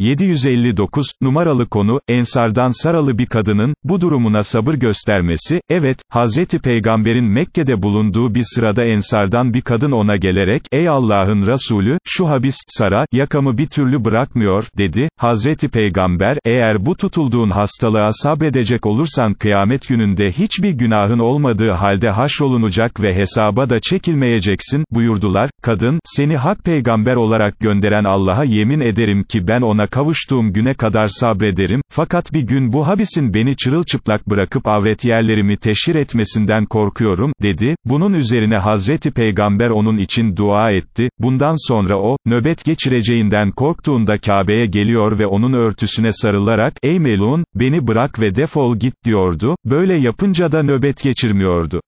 759, numaralı konu, Ensardan Saralı bir kadının, bu durumuna sabır göstermesi, evet, Hazreti Peygamber'in Mekke'de bulunduğu bir sırada Ensardan bir kadın ona gelerek, ey Allah'ın Resulü, şu habis, Sara, yakamı bir türlü bırakmıyor, dedi, Hazreti Peygamber, eğer bu tutulduğun hastalığa sabredecek olursan kıyamet gününde hiçbir günahın olmadığı halde haşrolunacak ve hesaba da çekilmeyeceksin, buyurdular, kadın, seni hak peygamber olarak gönderen Allah'a yemin ederim ki ben ona kavuştuğum güne kadar sabrederim, fakat bir gün bu habisin beni çırılçıplak bırakıp avret yerlerimi teşhir etmesinden korkuyorum, dedi, bunun üzerine Hazreti Peygamber onun için dua etti, bundan sonra o, nöbet geçireceğinden korktuğunda Kabe'ye geliyor ve onun örtüsüne sarılarak, ey melun, beni bırak ve defol git diyordu, böyle yapınca da nöbet geçirmiyordu.